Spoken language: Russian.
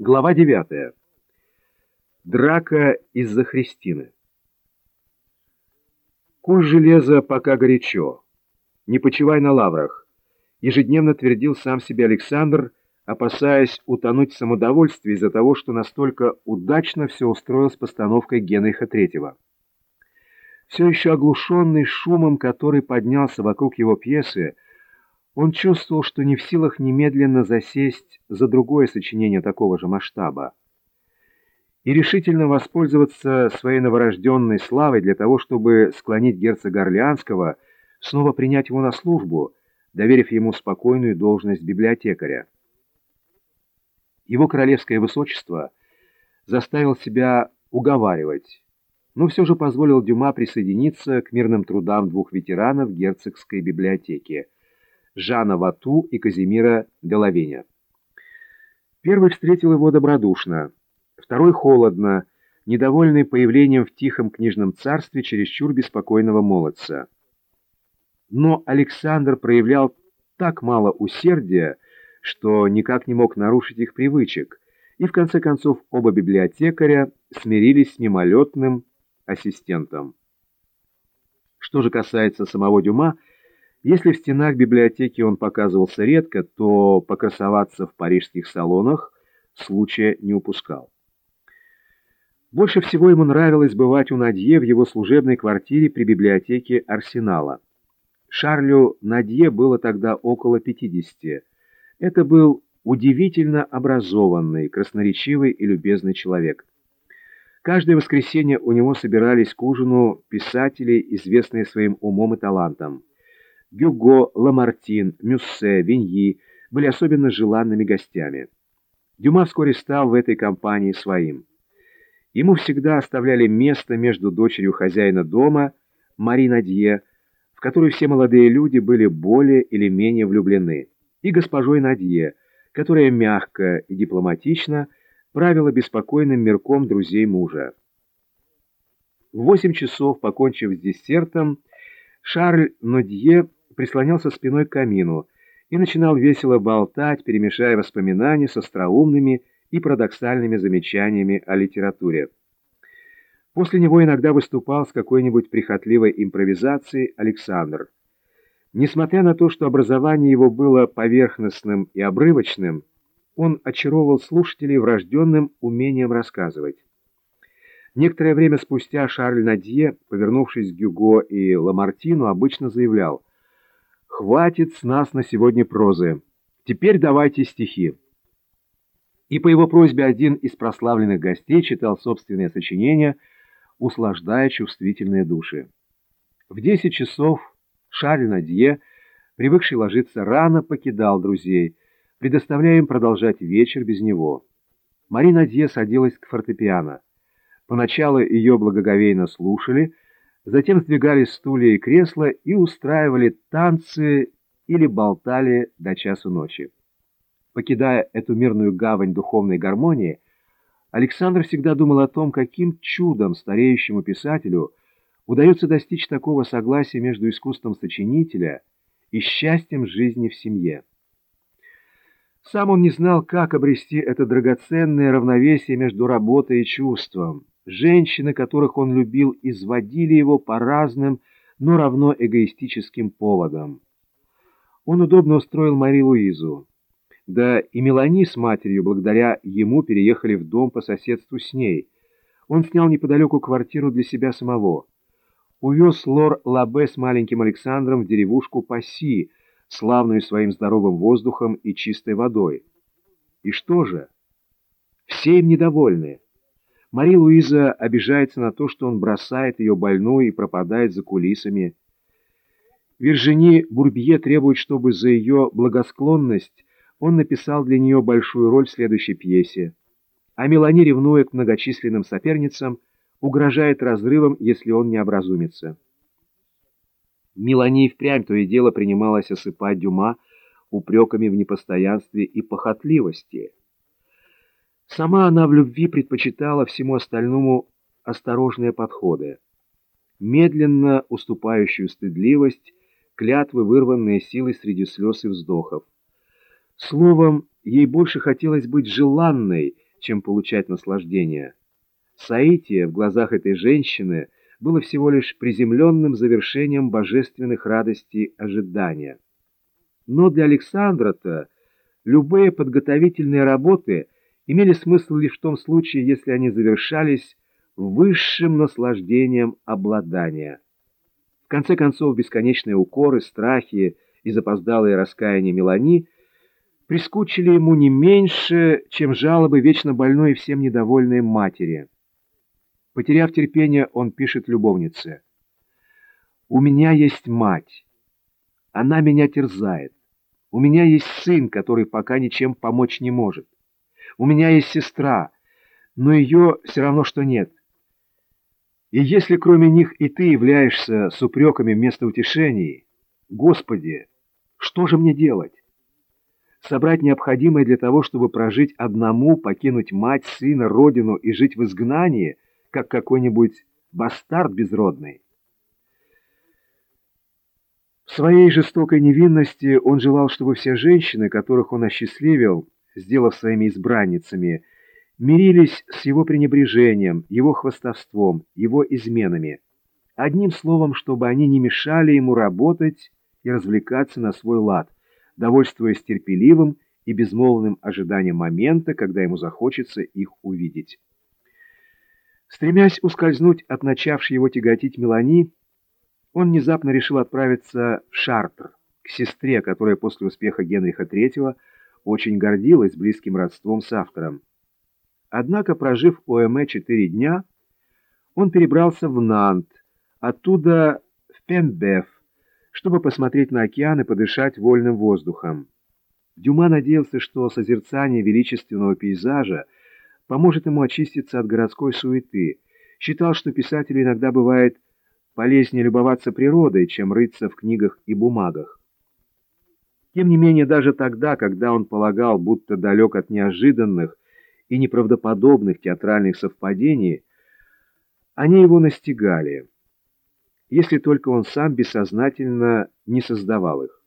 Глава 9. Драка из-за Христины. Куш железа пока горячо. Не почивай на лаврах. Ежедневно твердил сам себе Александр, опасаясь утонуть в самодовольстве из-за того, что настолько удачно все устроил с постановкой Генриха Третьего. Все еще оглушенный шумом, который поднялся вокруг его пьесы, он чувствовал, что не в силах немедленно засесть за другое сочинение такого же масштаба и решительно воспользоваться своей новорожденной славой для того, чтобы склонить герцога Орлеанского снова принять его на службу, доверив ему спокойную должность библиотекаря. Его королевское высочество заставил себя уговаривать, но все же позволил Дюма присоединиться к мирным трудам двух ветеранов герцогской библиотеки – Жана Вату и Казимира Делавеня. Первый встретил его добродушно, второй холодно, недовольный появлением в тихом книжном царстве чересчур беспокойного молодца. Но Александр проявлял так мало усердия, что никак не мог нарушить их привычек, и в конце концов оба библиотекаря смирились с мимолетным ассистентом. Что же касается самого Дюма, если в стенах библиотеки он показывался редко, то покрасоваться в парижских салонах случая не упускал. Больше всего ему нравилось бывать у Надье в его служебной квартире при библиотеке Арсенала. Шарлю Надье было тогда около 50. Это был удивительно образованный, красноречивый и любезный человек. Каждое воскресенье у него собирались к ужину писатели, известные своим умом и талантом. Гюго, Ламартин, Мюссе, Виньи были особенно желанными гостями. Дюма вскоре стал в этой компании своим. Ему всегда оставляли место между дочерью хозяина дома, Мари Надье, в которую все молодые люди были более или менее влюблены, и госпожой Надье, которая мягко и дипломатично правила беспокойным мирком друзей мужа. В восемь часов, покончив с десертом, Шарль Нодье прислонялся спиной к камину и начинал весело болтать, перемешая воспоминания с остроумными и парадоксальными замечаниями о литературе. После него иногда выступал с какой-нибудь прихотливой импровизацией Александр. Несмотря на то, что образование его было поверхностным и обрывочным, он очаровывал слушателей врожденным умением рассказывать. Некоторое время спустя Шарль Надье, повернувшись к Гюго и Ламартину, обычно заявлял Хватит с нас на сегодня прозы. Теперь давайте стихи. И по его просьбе один из прославленных гостей читал собственное сочинение, услаждая чувствительные души. В десять часов Шарль Надье, привыкший ложиться рано, покидал друзей, предоставляя им продолжать вечер без него. Мари Надье садилась к фортепиано. Поначалу ее благоговейно слушали — Затем сдвигали стулья и кресла и устраивали танцы или болтали до часу ночи. Покидая эту мирную гавань духовной гармонии, Александр всегда думал о том, каким чудом стареющему писателю удается достичь такого согласия между искусством сочинителя и счастьем жизни в семье. Сам он не знал, как обрести это драгоценное равновесие между работой и чувством, Женщины, которых он любил, изводили его по разным, но равно эгоистическим поводам. Он удобно устроил Мари Луизу. Да и Мелани с матерью благодаря ему переехали в дом по соседству с ней. Он снял неподалеку квартиру для себя самого. Увез Лор Лабе с маленьким Александром в деревушку Пасси, славную своим здоровым воздухом и чистой водой. И что же? Все им недовольны. Мари Луиза обижается на то, что он бросает ее больную и пропадает за кулисами. Виржини Бурбье требует, чтобы за ее благосклонность он написал для нее большую роль в следующей пьесе. А Мелани, ревнуя к многочисленным соперницам, угрожает разрывом, если он не образумится. Мелани впрямь то и дело принималась осыпать Дюма упреками в непостоянстве и похотливости. Сама она в любви предпочитала всему остальному осторожные подходы. Медленно уступающую стыдливость, клятвы, вырванные силой среди слез и вздохов. Словом, ей больше хотелось быть желанной, чем получать наслаждение. Саития в глазах этой женщины было всего лишь приземленным завершением божественных радостей ожидания. Но для Александра-то любые подготовительные работы имели смысл лишь в том случае, если они завершались высшим наслаждением обладания. В конце концов, бесконечные укоры, страхи и запоздалые раскаяния Мелани прискучили ему не меньше, чем жалобы вечно больной и всем недовольной матери. Потеряв терпение, он пишет любовнице. «У меня есть мать. Она меня терзает. У меня есть сын, который пока ничем помочь не может. У меня есть сестра, но ее все равно, что нет. И если кроме них и ты являешься с упреками вместо утешений, Господи, что же мне делать? Собрать необходимое для того, чтобы прожить одному, покинуть мать, сына, родину и жить в изгнании, как какой-нибудь бастард безродный? В своей жестокой невинности он желал, чтобы все женщины, которых он осчастливил, сделав своими избранницами, мирились с его пренебрежением, его хвастовством, его изменами. Одним словом, чтобы они не мешали ему работать и развлекаться на свой лад, довольствуясь терпеливым и безмолвным ожиданием момента, когда ему захочется их увидеть. Стремясь ускользнуть от начавшей его тяготить Мелани, он внезапно решил отправиться в Шартр, к сестре, которая после успеха Генриха III очень гордилась близким родством с автором. Однако, прожив у Эме четыре дня, он перебрался в Нант, оттуда в Пембеф, чтобы посмотреть на океан и подышать вольным воздухом. Дюма надеялся, что созерцание величественного пейзажа поможет ему очиститься от городской суеты, считал, что писателю иногда бывает полезнее любоваться природой, чем рыться в книгах и бумагах. Тем не менее, даже тогда, когда он полагал, будто далек от неожиданных и неправдоподобных театральных совпадений, они его настигали, если только он сам бессознательно не создавал их.